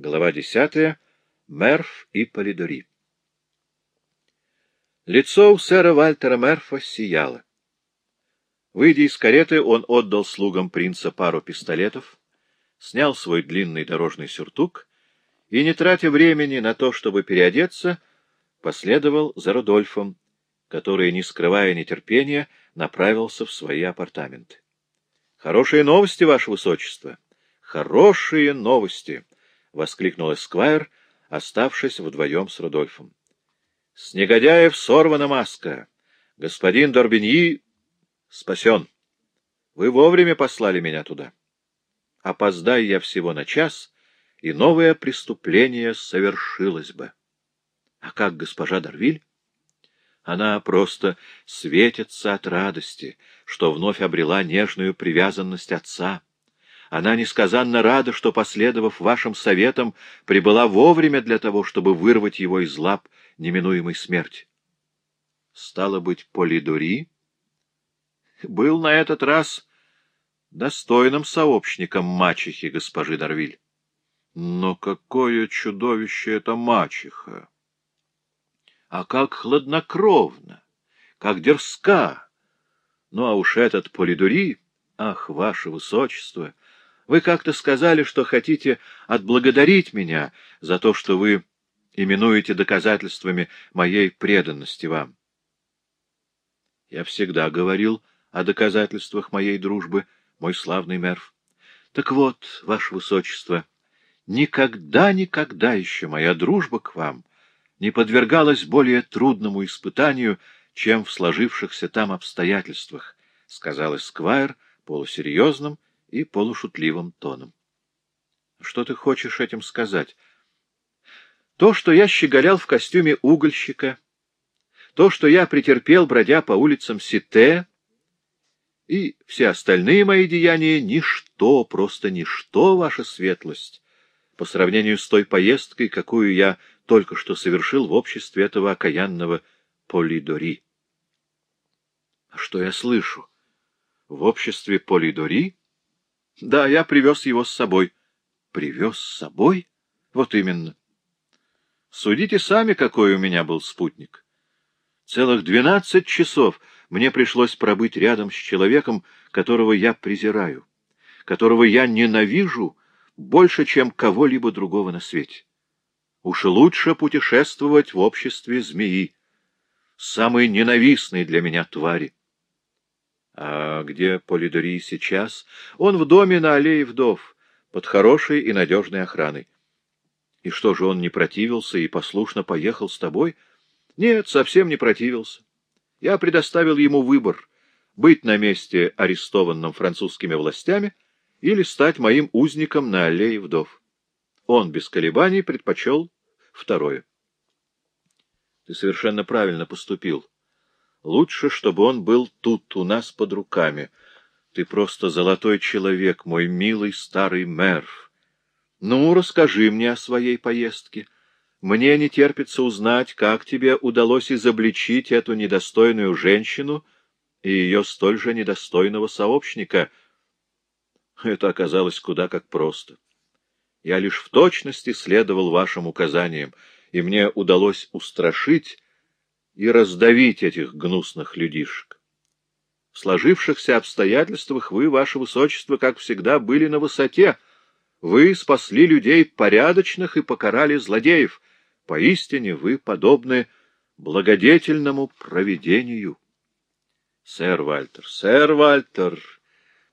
Глава десятая. Мерф и Полидори. Лицо у сэра Вальтера Мерфа сияло. Выйдя из кареты, он отдал слугам принца пару пистолетов, снял свой длинный дорожный сюртук и, не тратя времени на то, чтобы переодеться, последовал за Рудольфом, который, не скрывая нетерпения, направился в свои апартаменты. — Хорошие новости, Ваше Высочество! Хорошие новости! — воскликнул Эсквайр, оставшись вдвоем с Рудольфом. — С негодяев сорвана маска. Господин Дорбиньи спасен. Вы вовремя послали меня туда. Опоздай я всего на час, и новое преступление совершилось бы. А как госпожа Дарвиль? Она просто светится от радости, что вновь обрела нежную привязанность отца. Она несказанно рада, что, последовав вашим советам, прибыла вовремя для того, чтобы вырвать его из лап неминуемой смерти. Стало быть, Полидори был на этот раз достойным сообщником мачехи госпожи Дарвиль. Но какое чудовище это мачеха! А как хладнокровно, как дерзка! Ну, а уж этот Полидури, ах, ваше высочество, вы как-то сказали, что хотите отблагодарить меня за то, что вы именуете доказательствами моей преданности вам. Я всегда говорил о доказательствах моей дружбы, мой славный Мерв. Так вот, ваше высочество, никогда-никогда еще моя дружба к вам не подвергалась более трудному испытанию, чем в сложившихся там обстоятельствах, — сказал Эсквайр полусерьезным и полушутливым тоном. — Что ты хочешь этим сказать? — То, что я щеголял в костюме угольщика, то, что я претерпел, бродя по улицам Сите, и все остальные мои деяния — ничто, просто ничто, ваша светлость, по сравнению с той поездкой, какую я только что совершил в обществе этого окаянного Полидори. А что я слышу? В обществе Полидори? Да, я привез его с собой. Привез с собой? Вот именно. Судите сами, какой у меня был спутник. Целых двенадцать часов мне пришлось пробыть рядом с человеком, которого я презираю, которого я ненавижу больше, чем кого-либо другого на свете. Уж лучше путешествовать в обществе змеи, самой ненавистной для меня твари. А где Полидорий сейчас? Он в доме на аллее вдов, под хорошей и надежной охраной. И что же, он не противился и послушно поехал с тобой? Нет, совсем не противился. Я предоставил ему выбор — быть на месте, арестованном французскими властями, или стать моим узником на аллее вдов. Он без колебаний предпочел второе. Ты совершенно правильно поступил. Лучше, чтобы он был тут, у нас под руками. Ты просто золотой человек, мой милый старый мэр. Ну, расскажи мне о своей поездке. Мне не терпится узнать, как тебе удалось изобличить эту недостойную женщину и ее столь же недостойного сообщника. Это оказалось куда как просто. Я лишь в точности следовал вашим указаниям, и мне удалось устрашить и раздавить этих гнусных людишек. В сложившихся обстоятельствах вы, ваше высочество, как всегда, были на высоте. Вы спасли людей порядочных и покарали злодеев. Поистине вы подобны благодетельному провидению. Сэр Вальтер, сэр Вальтер,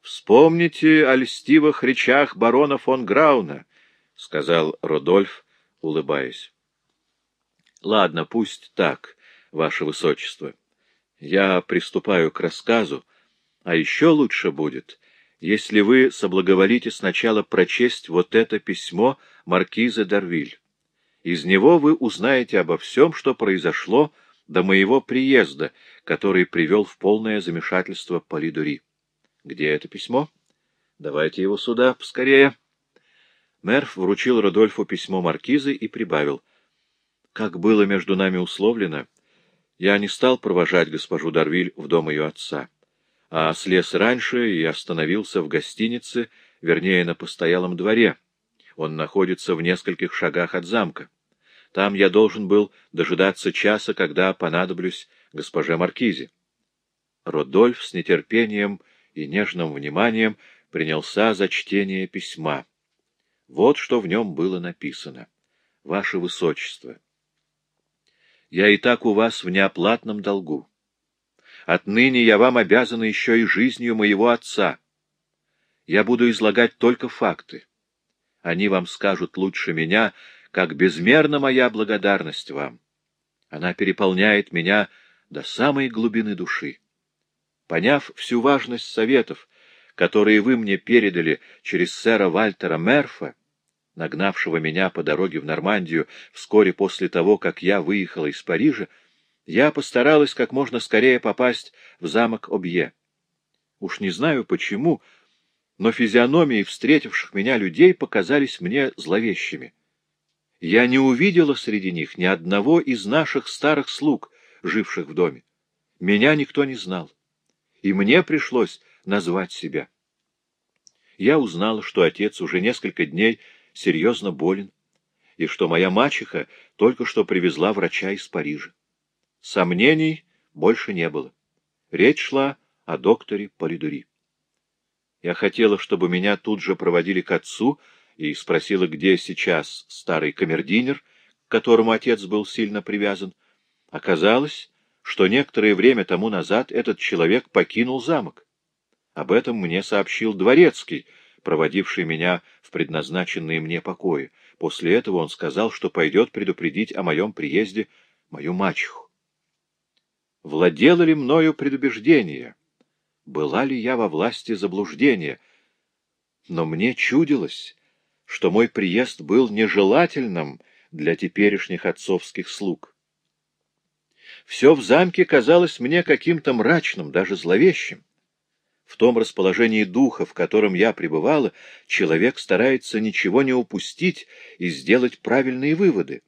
вспомните о льстивых речах барона фон Грауна, — сказал Родольф, улыбаясь. — Ладно, пусть так, ваше высочество. Я приступаю к рассказу, а еще лучше будет, если вы соблаговолите сначала прочесть вот это письмо маркиза Дарвиль. Из него вы узнаете обо всем, что произошло до моего приезда, который привел в полное замешательство Полидори. Где это письмо? Давайте его сюда поскорее. Мерф вручил Родольфу письмо маркизы и прибавил. «Как было между нами условлено, я не стал провожать госпожу Дарвиль в дом ее отца, а слез раньше и остановился в гостинице, вернее, на постоялом дворе, Он находится в нескольких шагах от замка. Там я должен был дожидаться часа, когда понадоблюсь госпоже Маркизе. Родольф с нетерпением и нежным вниманием принялся за чтение письма. Вот что в нем было написано. «Ваше Высочество, я и так у вас в неоплатном долгу. Отныне я вам обязан еще и жизнью моего отца. Я буду излагать только факты. Они вам скажут лучше меня, как безмерна моя благодарность вам. Она переполняет меня до самой глубины души. Поняв всю важность советов, которые вы мне передали через сэра Вальтера Мерфа, нагнавшего меня по дороге в Нормандию вскоре после того, как я выехала из Парижа, я постаралась как можно скорее попасть в замок Обье. Уж не знаю почему, но физиономии встретивших меня людей показались мне зловещими. Я не увидела среди них ни одного из наших старых слуг, живших в доме. Меня никто не знал, и мне пришлось назвать себя. Я узнала, что отец уже несколько дней серьезно болен, и что моя мачеха только что привезла врача из Парижа. Сомнений больше не было. Речь шла о докторе Полидури. Я хотела, чтобы меня тут же проводили к отцу, и спросила, где сейчас старый камердинер, к которому отец был сильно привязан. Оказалось, что некоторое время тому назад этот человек покинул замок. Об этом мне сообщил дворецкий, проводивший меня в предназначенные мне покои. После этого он сказал, что пойдет предупредить о моем приезде мою мачеху. Владело ли мною предубеждение? Была ли я во власти заблуждения? Но мне чудилось, что мой приезд был нежелательным для теперешних отцовских слуг. Все в замке казалось мне каким-то мрачным, даже зловещим. В том расположении духа, в котором я пребывала, человек старается ничего не упустить и сделать правильные выводы.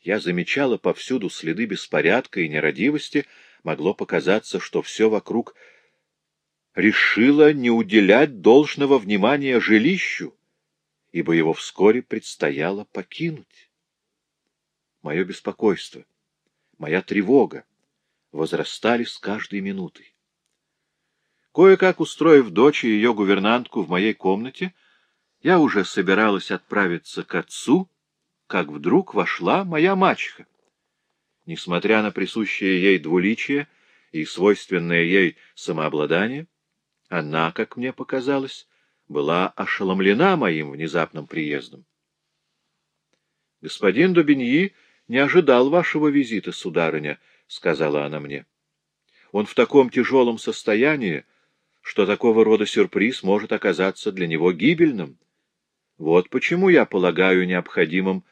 Я замечала повсюду следы беспорядка и нерадивости, могло показаться, что все вокруг решило не уделять должного внимания жилищу, ибо его вскоре предстояло покинуть. Мое беспокойство, моя тревога возрастали с каждой минутой. Кое-как устроив дочь и ее гувернантку в моей комнате, я уже собиралась отправиться к отцу, как вдруг вошла моя мачеха. Несмотря на присущее ей двуличие и свойственное ей самообладание, она, как мне показалось, была ошеломлена моим внезапным приездом. — Господин Дубиньи не ожидал вашего визита, сударыня, — сказала она мне. — Он в таком тяжелом состоянии, что такого рода сюрприз может оказаться для него гибельным. Вот почему я полагаю необходимым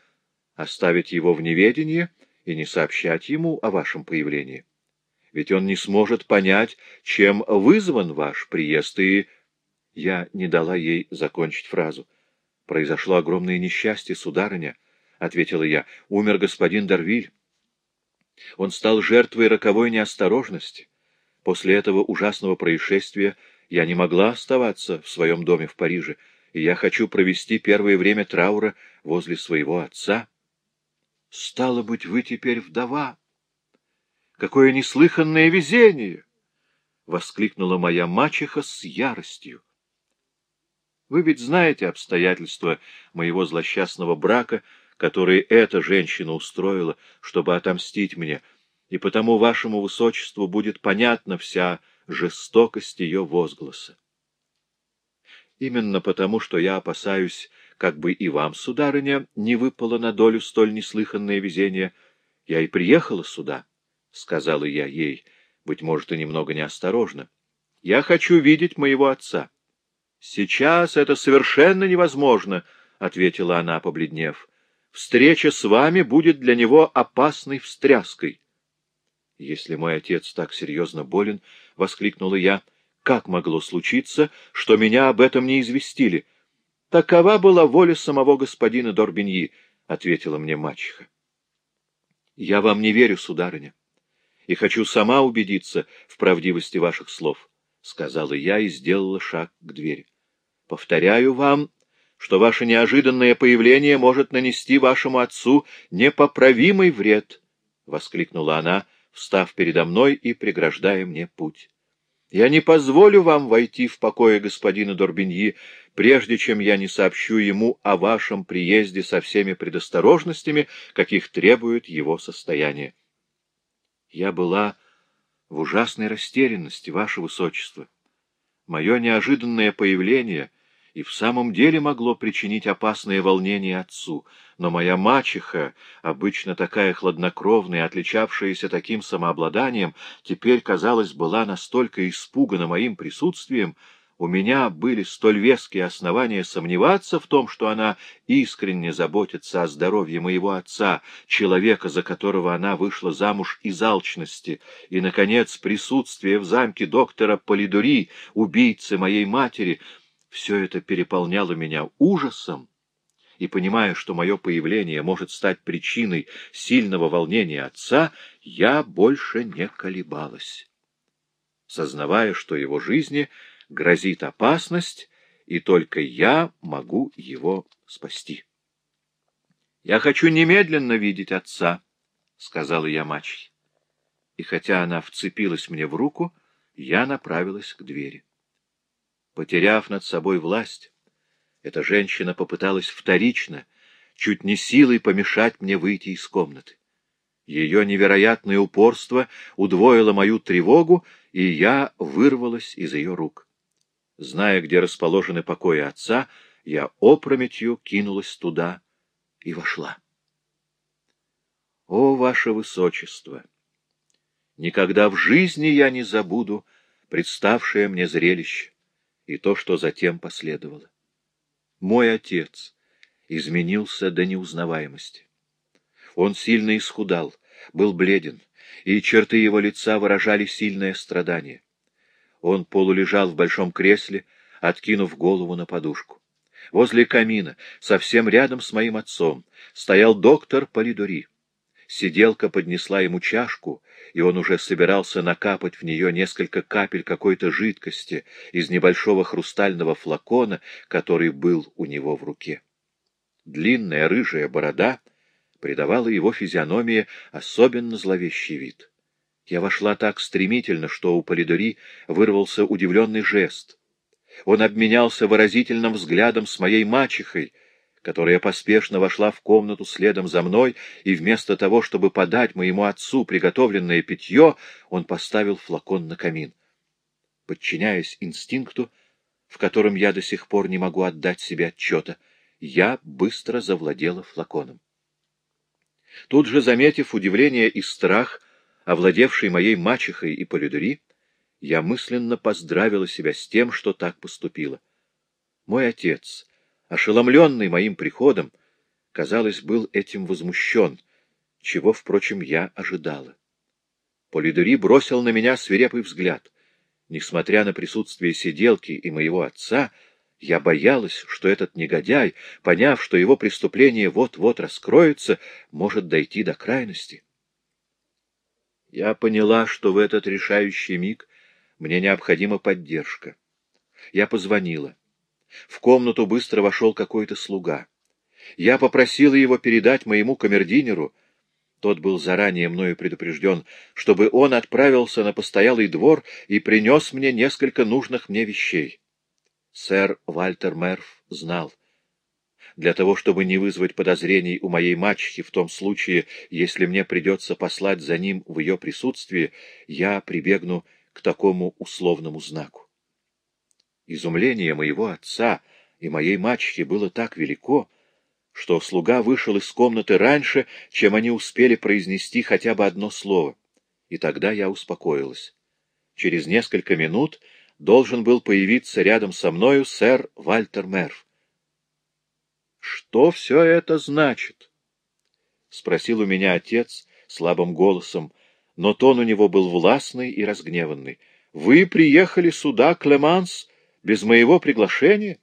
оставить его в неведении и не сообщать ему о вашем появлении. Ведь он не сможет понять, чем вызван ваш приезд, и... Я не дала ей закончить фразу. «Произошло огромное несчастье, сударыня», — ответила я. «Умер господин Дарвиль. Он стал жертвой роковой неосторожности. После этого ужасного происшествия я не могла оставаться в своем доме в Париже, и я хочу провести первое время траура возле своего отца. Стало быть, вы теперь вдова. Какое неслыханное везение! — воскликнула моя мачеха с яростью. Вы ведь знаете обстоятельства моего злосчастного брака, которые эта женщина устроила, чтобы отомстить мне — и потому вашему высочеству будет понятна вся жестокость ее возгласа. Именно потому, что я опасаюсь, как бы и вам, сударыня, не выпало на долю столь неслыханное везение, я и приехала сюда, — сказала я ей, быть может, и немного неосторожно. Я хочу видеть моего отца. — Сейчас это совершенно невозможно, — ответила она, побледнев. — Встреча с вами будет для него опасной встряской. «Если мой отец так серьезно болен, — воскликнула я, — как могло случиться, что меня об этом не известили? — Такова была воля самого господина Дорбиньи, — ответила мне мачеха. — Я вам не верю, сударыня, и хочу сама убедиться в правдивости ваших слов, — сказала я и сделала шаг к двери. — Повторяю вам, что ваше неожиданное появление может нанести вашему отцу непоправимый вред, — воскликнула она, встав передо мной и преграждая мне путь. Я не позволю вам войти в покое господина Дорбиньи, прежде чем я не сообщу ему о вашем приезде со всеми предосторожностями, каких требует его состояние. Я была в ужасной растерянности, ваше высочество. Мое неожиданное появление и в самом деле могло причинить опасное волнение отцу, но моя мачеха, обычно такая хладнокровная, отличавшаяся таким самообладанием, теперь, казалось, была настолько испугана моим присутствием, у меня были столь веские основания сомневаться в том, что она искренне заботится о здоровье моего отца, человека, за которого она вышла замуж из алчности, и, наконец, присутствие в замке доктора Полидори, убийцы моей матери, все это переполняло меня ужасом, и, понимая, что мое появление может стать причиной сильного волнения отца, я больше не колебалась. Сознавая, что его жизни — грозит опасность, и только я могу его спасти. — Я хочу немедленно видеть отца, — сказала я мачехе. И хотя она вцепилась мне в руку, я направилась к двери. Потеряв над собой власть, эта женщина попыталась вторично, чуть не силой помешать мне выйти из комнаты. Ее невероятное упорство удвоило мою тревогу, и я вырвалась из ее рук. Зная, где расположены покои отца, я опрометью кинулась туда и вошла. О, ваше высочество! Никогда в жизни я не забуду представшее мне зрелище и то, что затем последовало. Мой отец изменился до неузнаваемости. Он сильно исхудал, был бледен, и черты его лица выражали сильное страдание. Он полулежал в большом кресле, откинув голову на подушку. Возле камина, совсем рядом с моим отцом, стоял доктор Полидори. Сиделка поднесла ему чашку, и он уже собирался накапать в нее несколько капель какой-то жидкости из небольшого хрустального флакона, который был у него в руке. Длинная рыжая борода придавала его физиономии особенно зловещий вид. Я вошла так стремительно, что у Полидори вырвался удивленный жест. Он обменялся выразительным взглядом с моей мачехой, которая поспешно вошла в комнату следом за мной, и вместо того, чтобы подать моему отцу приготовленное питье, он поставил флакон на камин. Подчиняясь инстинкту, в котором я до сих пор не могу отдать себе отчета, я быстро завладела флаконом. Тут же, заметив удивление и страх, овладевшей моей мачехой и полидори, я мысленно поздравила себя с тем, что так поступила. Мой отец, ошеломленный моим приходом, казалось, был этим возмущен, чего, впрочем, я ожидала. Полидори бросил на меня свирепый взгляд. Несмотря на присутствие сиделки и моего отца, я боялась, что этот негодяй, поняв, что его преступление вот-вот раскроется, может дойти до крайности. Я поняла, что в этот решающий миг мне необходима поддержка. Я позвонила. В комнату быстро вошел какой-то слуга. Я попросила его передать моему камердинеру, тот был заранее мною предупрежден, чтобы он отправился на постоялый двор и принес мне несколько нужных мне вещей. Сэр Вальтер Мерф знал — для того, чтобы не вызвать подозрений у моей мачехи в том случае, если мне придется послать за ним в ее присутствии, я прибегну к такому условному знаку. Изумление моего отца и моей мачехи было так велико, что слуга вышел из комнаты раньше, чем они успели произнести хотя бы одно слово, и тогда я успокоилась. Через несколько минут должен был появиться рядом со мною сэр Вальтер Мерф. Что все это значит? — спросил у меня отец слабым голосом, но тон у него был властный и разгневанный. — Вы приехали сюда, Клеманс, без моего приглашения?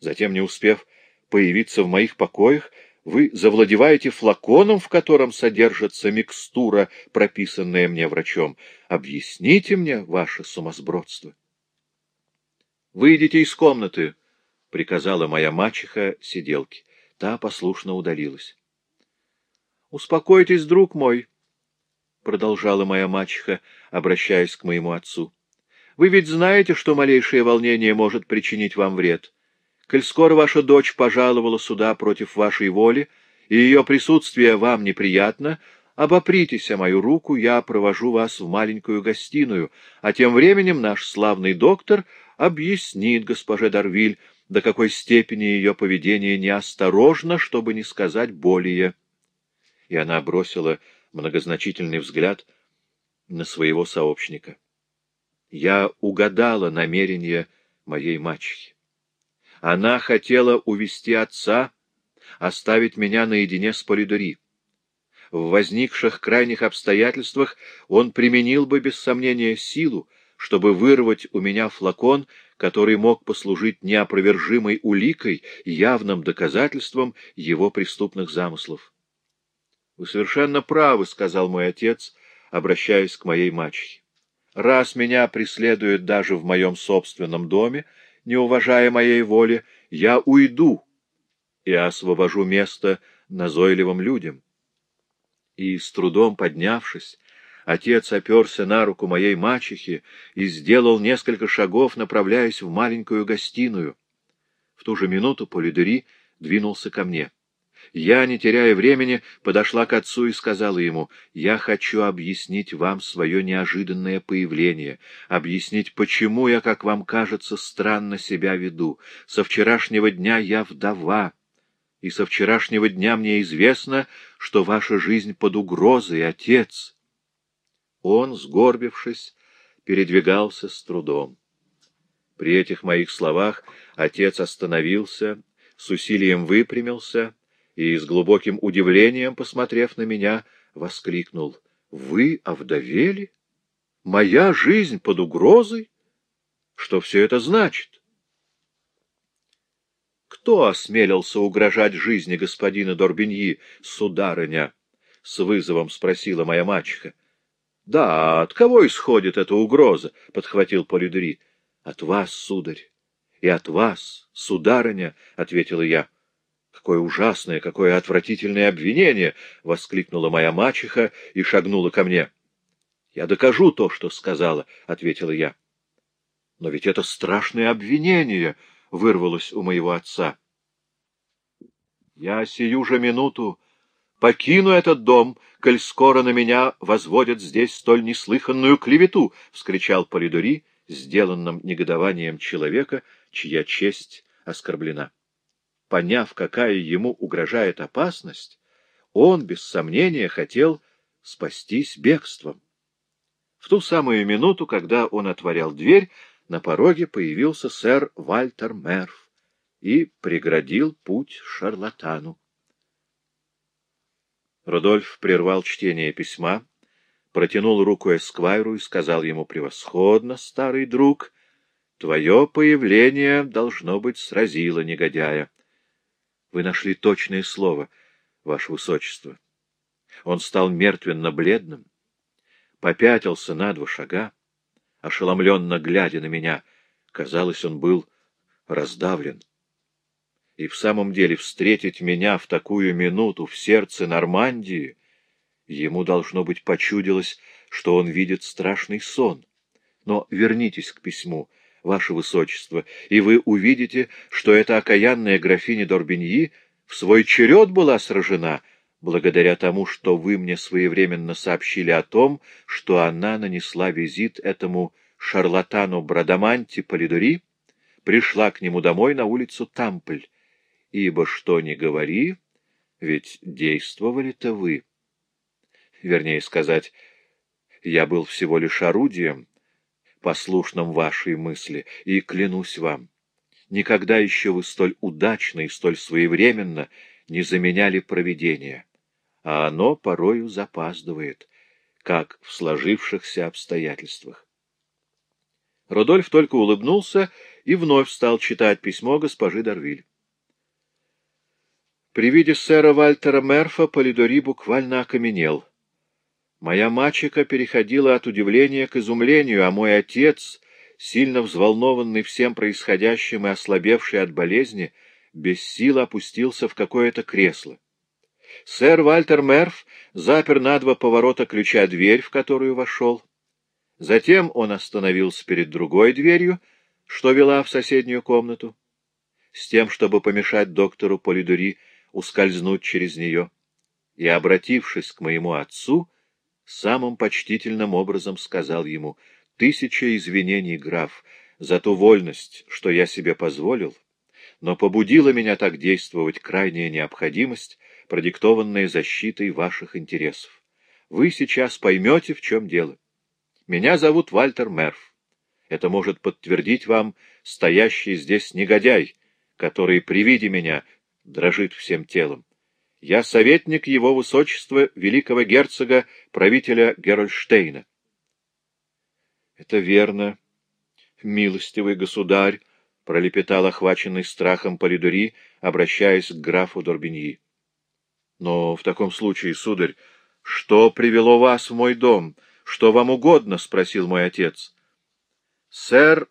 Затем, не успев появиться в моих покоях, вы завладеваете флаконом, в котором содержится микстура, прописанная мне врачом. Объясните мне ваше сумасбродство. — Выйдите из комнаты, приказала моя мачеха сиделке. Та послушно удалилась. — Успокойтесь, друг мой, — продолжала моя мачеха, обращаясь к моему отцу. — Вы ведь знаете, что малейшее волнение может причинить вам вред. Коль скоро ваша дочь пожаловала сюда против вашей воли, и ее присутствие вам неприятно, обопритесь о мою руку, я провожу вас в маленькую гостиную, а тем временем наш славный доктор объяснит госпоже Дарвиль, до какой степени ее поведение неосторожно, чтобы не сказать более. И она бросила многозначительный взгляд на своего сообщника. Я угадала намерение моей мачехи. Она хотела увести отца, оставить меня наедине с Полидори. В возникших крайних обстоятельствах он применил бы, без сомнения, силу, чтобы вырвать у меня флакон, который мог послужить неопровержимой уликой, явным доказательством его преступных замыслов. — Вы совершенно правы, — сказал мой отец, обращаясь к моей мачехе. — Раз меня преследуют даже в моем собственном доме, не уважая моей воли, я уйду и освобожу место назойливым людям. И, с трудом поднявшись, Отец оперся на руку моей мачехи и сделал несколько шагов, направляясь в маленькую гостиную. В ту же минуту Полидери двинулся ко мне. Я, не теряя времени, подошла к отцу и сказала ему, «Я хочу объяснить вам свое неожиданное появление, объяснить, почему я, как вам кажется, странно себя веду. Со вчерашнего дня я вдова, и со вчерашнего дня мне известно, что ваша жизнь под угрозой, отец». Он, сгорбившись, передвигался с трудом. При этих моих словах отец остановился, с усилием выпрямился и с глубоким удивлением, посмотрев на меня, воскликнул. — Вы овдовели? Моя жизнь под угрозой? Что все это значит? Кто осмелился угрожать жизни господина Дорбиньи, сударыня? — с вызовом спросила моя мачеха. — Да, от кого исходит эта угроза? — подхватил Полидори. — От вас, сударь, и от вас, сударыня, — ответила я. — Какое ужасное, какое отвратительное обвинение! — воскликнула моя мачеха и шагнула ко мне. — Я докажу то, что сказала, — ответила я. — Но ведь это страшное обвинение! — вырвалось у моего отца. — Я сию же минуту покину этот дом, коль скоро на меня возводят здесь столь неслыханную клевету! — вскричал Полидори, сделанным негодованием человека, чья честь оскорблена. Поняв, какая ему угрожает опасность, он, без сомнения, хотел спастись бегством. В ту самую минуту, когда он отворял дверь, на пороге появился сэр Вальтер Мерф и преградил путь шарлатану. Рудольф прервал чтение письма, протянул руку Эсквайру и сказал ему превосходно, старый друг, твое появление, должно быть, сразило негодяя. Вы нашли точное слово, ваше высочество. Он стал мертвенно-бледным, попятился на два шага, ошеломленно глядя на меня. Казалось, он был раздавлен. И в самом деле встретить меня в такую минуту в сердце Нормандии, ему, должно быть, почудилось, что он видит страшный сон. Но вернитесь к письму, ваше высочество, и вы увидите, что эта окаянная графиня Дорбиньи в свой черед была сражена, благодаря тому, что вы мне своевременно сообщили о том, что она нанесла визит этому шарлатану Брадаманти Полидори, пришла к нему домой на улицу Тампль, ибо что ни говори, ведь действовали-то вы. Вернее сказать, я был всего лишь орудием, послушным вашей мысли, и клянусь вам, никогда еще вы столь удачно и столь своевременно не заменяли провидение, а оно порою запаздывает, как в сложившихся обстоятельствах. Рудольф только улыбнулся и вновь стал читать письмо госпожи Дарвиль. При виде сэра Вальтера Мерфа Полидори буквально окаменел. Моя мачеха переходила от удивления к изумлению, а мой отец сильно взволнованный всем происходящим и ослабевший от болезни, без сил опустился в какое-то кресло. Сэр Вальтер Мерф запер на два поворота ключа дверь, в которую вошел. Затем он остановился перед другой дверью, что вела в соседнюю комнату, с тем, чтобы помешать доктору Полидури ускользнуть через нее, и, обратившись к моему отцу, самым почтительным образом сказал ему «Тысяча извинений, граф, за ту вольность, что я себе позволил, но побудила меня так действовать крайняя необходимость, продиктованная защитой ваших интересов. Вы сейчас поймете, в чем дело. Меня зовут Вальтер Мерф. Это может подтвердить вам стоящий здесь негодяй, который при виде меня дрожит всем телом. Я советник его высочества, великого герцога, правителя Герольштейна. — Это верно, милостивый государь, — пролепетал охваченный страхом Полидори, обращаясь к графу Дорбиньи. — Но в таком случае, сударь, что привело вас в мой дом? Что вам угодно? — спросил мой отец. — Сэр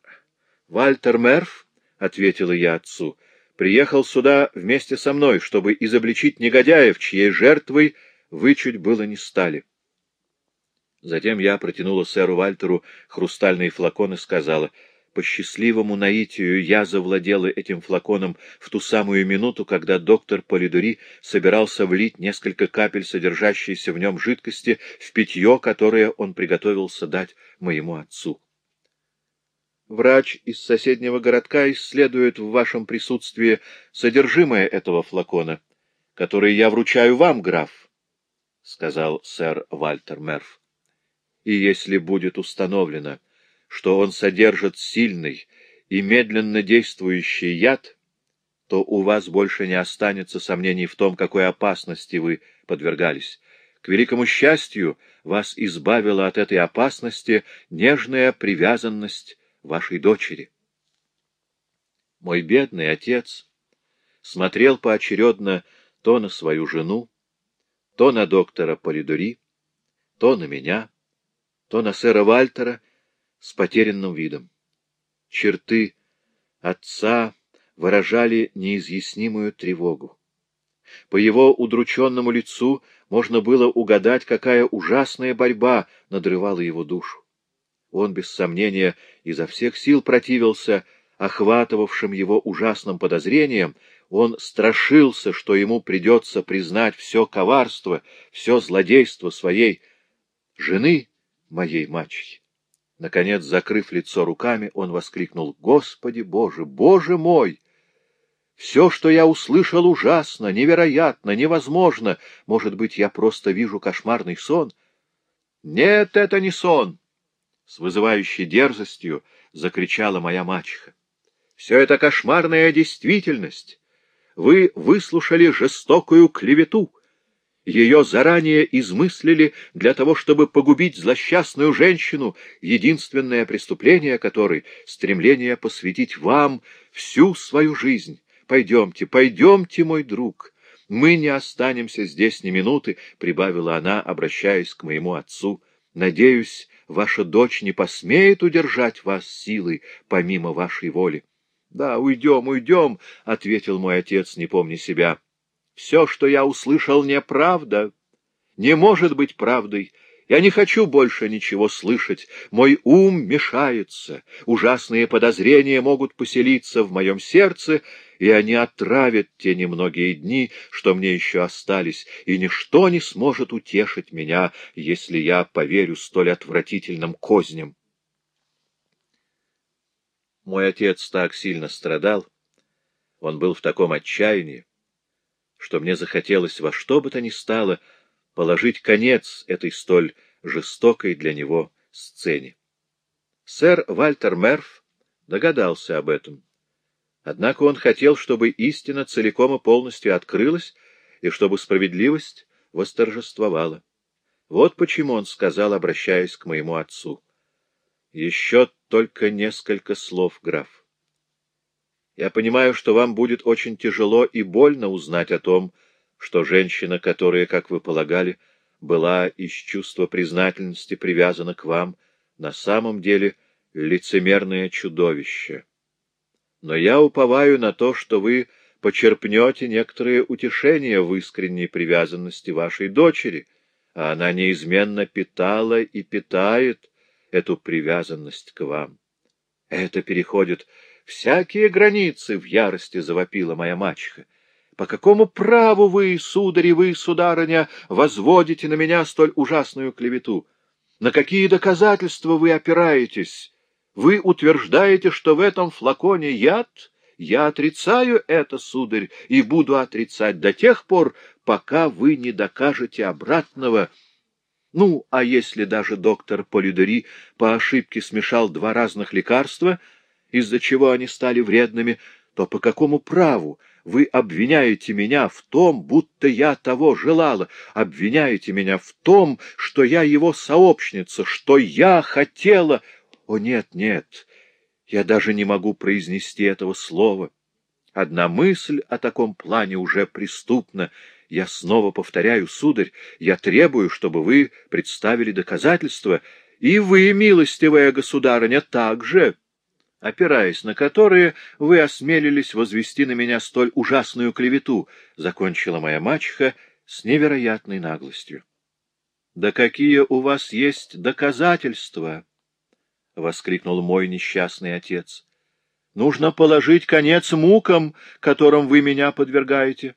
Вальтер Мерф, — ответила я отцу, — приехал сюда вместе со мной, чтобы изобличить негодяев, чьей жертвой вы чуть было не стали. Затем я протянула сэру Вальтеру хрустальный флакон и сказала, по счастливому наитию я завладела этим флаконом в ту самую минуту, когда доктор Полидури собирался влить несколько капель содержащейся в нем жидкости в питье, которое он приготовился дать моему отцу. Врач из соседнего городка исследует в вашем присутствии содержимое этого флакона, который я вручаю вам, граф, — сказал сэр Вальтер Мерф. И если будет установлено, что он содержит сильный и медленно действующий яд, то у вас больше не останется сомнений в том, какой опасности вы подвергались. К великому счастью, вас избавила от этой опасности нежная привязанность вашей дочери. Мой бедный отец смотрел поочередно то на свою жену, то на доктора Полидори, то на меня, то на сэра Вальтера с потерянным видом. Черты отца выражали неизъяснимую тревогу. По его удрученному лицу можно было угадать, какая ужасная борьба надрывала его душу. Он, без сомнения, изо всех сил противился охватывавшим его ужасным подозрениям, он страшился, что ему придется признать все коварство, все злодейство своей жены, моей мачехи. Наконец, закрыв лицо руками, он воскликнул, «Господи Боже, Боже мой! Все, что я услышал, ужасно, невероятно, невозможно. Может быть, я просто вижу кошмарный сон?» «Нет, это не сон!» С вызывающей дерзостью закричала моя мачеха. «Все это кошмарная действительность. Вы выслушали жестокую клевету. Ее заранее измыслили для того, чтобы погубить злосчастную женщину, единственное преступление которой — стремление посвятить вам всю свою жизнь. Пойдемте, пойдемте, мой друг». «Мы не останемся здесь ни минуты», — прибавила она, обращаясь к моему отцу. «Надеюсь, ваша дочь не посмеет удержать вас силой, помимо вашей воли. — Да, уйдем, уйдем, — ответил мой отец, не помня себя. — Все, что я услышал, неправда. Не может быть правдой. Я не хочу больше ничего слышать. Мой ум мешается. Ужасные подозрения могут поселиться в моем сердце, и они отравят те немногие дни, что мне еще остались, и ничто не сможет утешить меня, если я поверю столь отвратительным козням. Мой отец так сильно страдал, он был в таком отчаянии, что мне захотелось во что бы то ни стало положить конец этой столь жестокой для него сцене. Сэр Вальтер Мерф догадался об этом Однако он хотел, чтобы истина целиком и полностью открылась, и чтобы справедливость восторжествовала. Вот почему он сказал, обращаясь к моему отцу. «Еще только несколько слов, граф. Я понимаю, что вам будет очень тяжело и больно узнать о том, что женщина, которая, как вы полагали, была из чувства признательности привязана к вам, на самом деле лицемерное чудовище. Но я уповаю на то, что вы почерпнете некоторое утешение в искренней привязанности вашей дочери, а она неизменно питала и питает эту привязанность к вам. Это переходит всякие границы, — в ярости завопила моя мачеха. По какому праву вы, сударь и вы, сударыня, возводите на меня столь ужасную клевету? На какие доказательства вы опираетесь? Вы утверждаете, что в этом флаконе яд? Я отрицаю это, сударь, и буду отрицать до тех пор, пока вы не докажете обратного. Ну, а если даже доктор Полидори по ошибке смешал два разных лекарства, из-за чего они стали вредными, то по какому праву вы обвиняете меня в том, будто я того желала, обвиняете меня в том, что я его сообщница, что я хотела... О, нет, нет, я даже не могу произнести этого слова. Одна мысль о таком плане уже преступна. Я снова повторяю, сударь, я требую, чтобы вы представили доказательства, и вы, милостивая государыня, также опираясь на которые вы осмелились возвести на меня столь ужасную клевету, — закончила моя мачеха с невероятной наглостью. — Да какие у вас есть доказательства! — воскликнул мой несчастный отец. — Нужно положить конец мукам, которым вы меня подвергаете.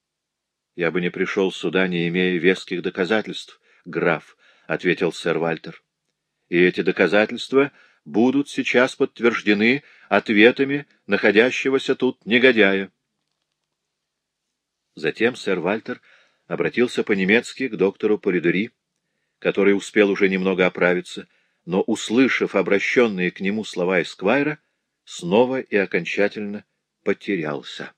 — Я бы не пришел сюда, не имея веских доказательств, граф, — ответил сэр Вальтер. — И эти доказательства будут сейчас подтверждены ответами находящегося тут негодяя. Затем сэр Вальтер обратился по-немецки к доктору Полидори, который успел уже немного оправиться, но, услышав обращенные к нему слова Эсквайра, снова и окончательно потерялся.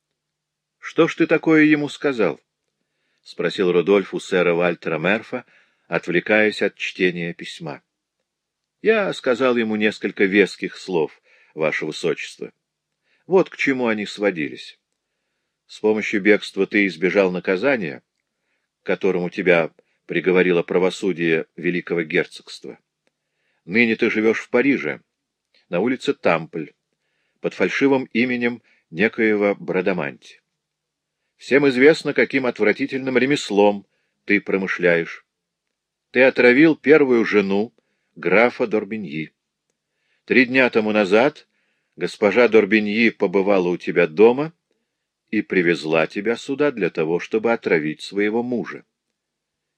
— Что ж ты такое ему сказал? — спросил Рудольф у сэра Вальтера Мерфа, отвлекаясь от чтения письма. Я сказал ему несколько веских слов, ваше высочество. Вот к чему они сводились. С помощью бегства ты избежал наказания, которому тебя приговорило правосудие Великого Герцогства. Ныне ты живешь в Париже, на улице Тампль, под фальшивым именем некоего Брадаманти. Всем известно, каким отвратительным ремеслом ты промышляешь. Ты отравил первую жену, графа Дорбиньи. Три дня тому назад госпожа Дорбиньи побывала у тебя дома и привезла тебя сюда для того, чтобы отравить своего мужа.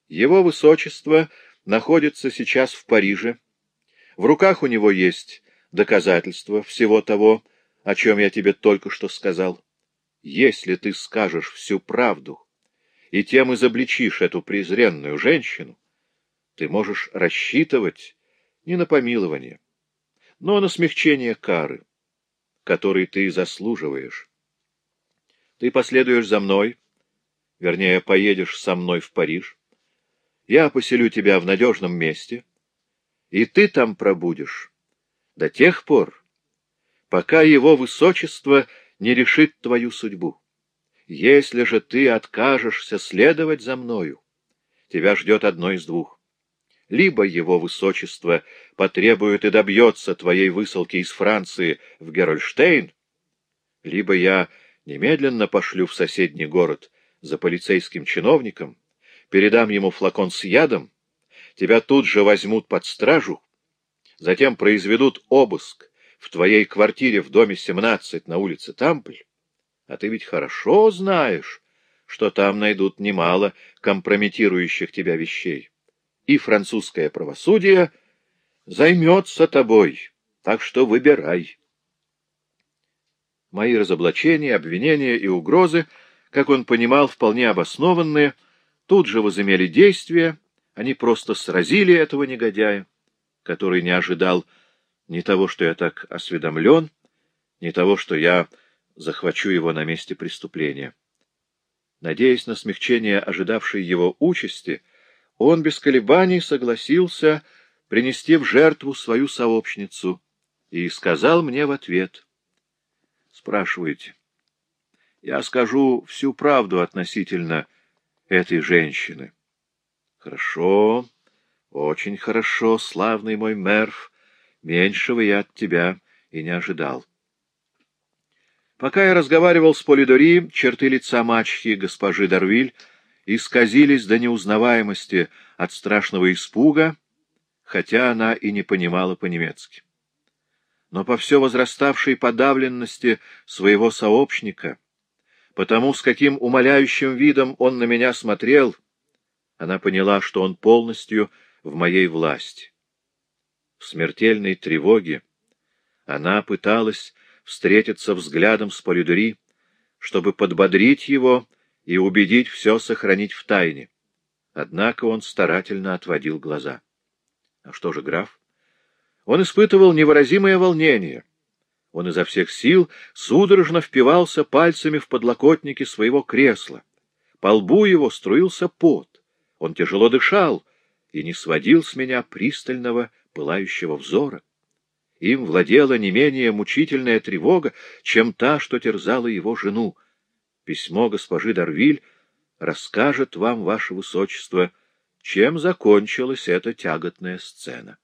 Его высочество находится сейчас в Париже. В руках у него есть доказательства всего того, о чем я тебе только что сказал. Если ты скажешь всю правду и тем изобличишь эту презренную женщину, ты можешь рассчитывать не на помилование, но на смягчение кары, которой ты заслуживаешь. Ты последуешь за мной, вернее, поедешь со мной в Париж. Я поселю тебя в надежном месте, и ты там пробудешь до тех пор, пока его высочество не решит твою судьбу. Если же ты откажешься следовать за мною, тебя ждет одно из двух либо его высочество потребует и добьется твоей высылки из Франции в Герольштейн, либо я немедленно пошлю в соседний город за полицейским чиновником, передам ему флакон с ядом, тебя тут же возьмут под стражу, затем произведут обыск в твоей квартире в доме 17 на улице Тампль, а ты ведь хорошо знаешь, что там найдут немало компрометирующих тебя вещей и французское правосудие займется тобой, так что выбирай. Мои разоблачения, обвинения и угрозы, как он понимал, вполне обоснованные, тут же возымели действие, они просто сразили этого негодяя, который не ожидал ни того, что я так осведомлен, ни того, что я захвачу его на месте преступления. Надеясь на смягчение ожидавшей его участи, он без колебаний согласился принести в жертву свою сообщницу и сказал мне в ответ. Спрашиваете. Я скажу всю правду относительно этой женщины. Хорошо, Очень хорошо, славный мой Мерв. Меньшего я от тебя и не ожидал. Пока я разговаривал с Полидори, черты лица мачехи госпожи Дарвиль исказились до неузнаваемости от страшного испуга, хотя она и не понимала по-немецки. Но по все возраставшей подавленности своего сообщника, потому с каким умоляющим видом он на меня смотрел, она поняла, что он полностью в моей власти. В смертельной тревоге она пыталась встретиться взглядом с Полидори, чтобы подбодрить его и убедить все сохранить в тайне. Однако он старательно отводил глаза. А что же граф? Он испытывал невыразимое волнение. Он изо всех сил судорожно впивался пальцами в подлокотники своего кресла. По лбу его струился пот. Он тяжело дышал и не сводил с меня пристального пылающего взора. Им владела не менее мучительная тревога, чем та, что терзала его жену. Письмо госпожи Дарвиль расскажет вам, ваше высочество, чем закончилась эта тяготная сцена.